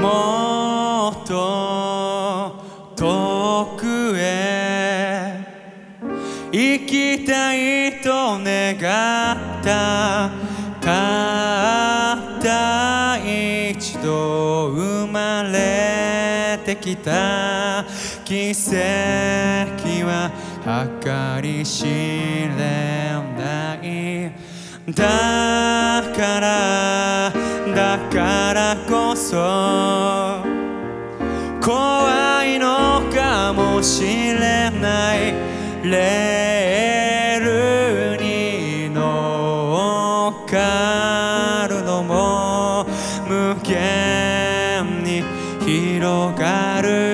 もっと遠くへ行きたいと願ったたった一度生まれてきた奇跡は計り知れないだからだからこそ怖いのかもしれないレールに乗っかるのも無限に広がる。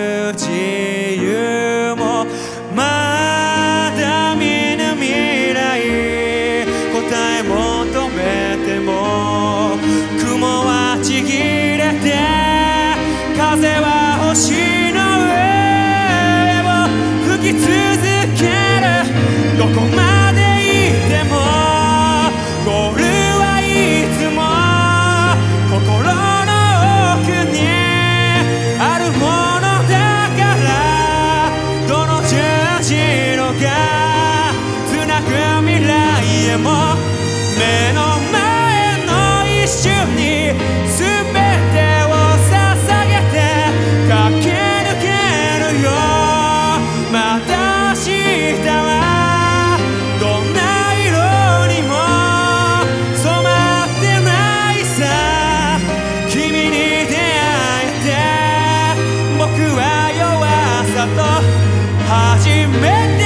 と初めて